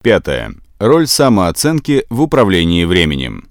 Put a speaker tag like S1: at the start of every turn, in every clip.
S1: Пятое. Роль самооценки в управлении временем.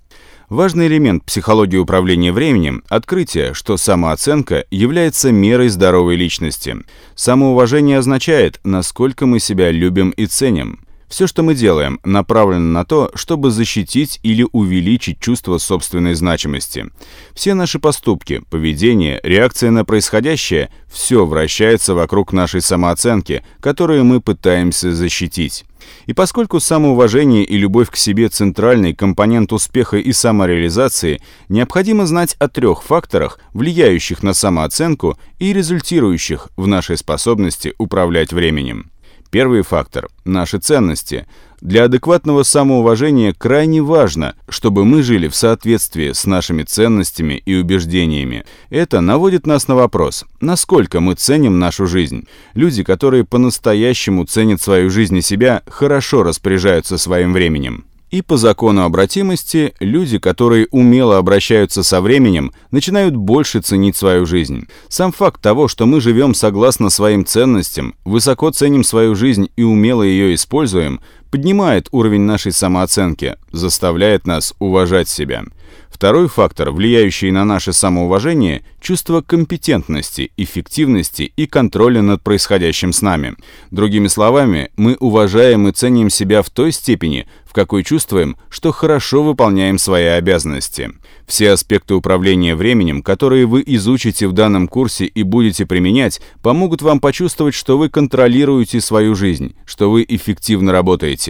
S1: Важный элемент психологии управления временем – открытие, что самооценка является мерой здоровой личности. Самоуважение означает, насколько мы себя любим и ценим. Все, что мы делаем, направлено на то, чтобы защитить или увеличить чувство собственной значимости. Все наши поступки, поведение, реакция на происходящее – все вращается вокруг нашей самооценки, которую мы пытаемся защитить. И поскольку самоуважение и любовь к себе – центральный компонент успеха и самореализации, необходимо знать о трех факторах, влияющих на самооценку и результирующих в нашей способности управлять временем. Первый фактор – наши ценности. Для адекватного самоуважения крайне важно, чтобы мы жили в соответствии с нашими ценностями и убеждениями. Это наводит нас на вопрос, насколько мы ценим нашу жизнь. Люди, которые по-настоящему ценят свою жизнь и себя, хорошо распоряжаются своим временем. И по закону обратимости, люди, которые умело обращаются со временем, начинают больше ценить свою жизнь. Сам факт того, что мы живем согласно своим ценностям, высоко ценим свою жизнь и умело ее используем, поднимает уровень нашей самооценки, заставляет нас уважать себя. Второй фактор, влияющий на наше самоуважение – чувство компетентности, эффективности и контроля над происходящим с нами. Другими словами, мы уважаем и ценим себя в той степени, в какой чувствуем, что хорошо выполняем свои обязанности. Все аспекты управления временем, которые вы изучите в данном курсе и будете применять, помогут вам почувствовать, что вы контролируете свою жизнь, что вы эффективно работаете.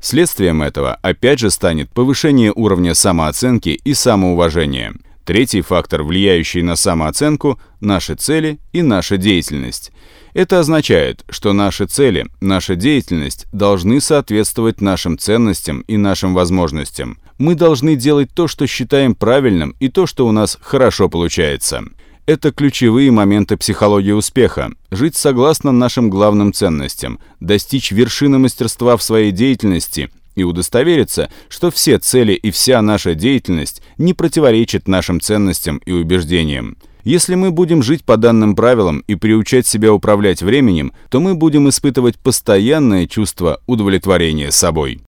S1: Следствием этого опять же станет повышение уровня самооценки и самоуважения. Третий фактор, влияющий на самооценку – наши цели и наша деятельность. Это означает, что наши цели, наша деятельность должны соответствовать нашим ценностям и нашим возможностям. Мы должны делать то, что считаем правильным, и то, что у нас хорошо получается. Это ключевые моменты психологии успеха. Жить согласно нашим главным ценностям, достичь вершины мастерства в своей деятельности и удостовериться, что все цели и вся наша деятельность не противоречат нашим ценностям и убеждениям. Если мы будем жить по данным правилам и приучать себя управлять временем, то мы будем испытывать постоянное чувство удовлетворения собой.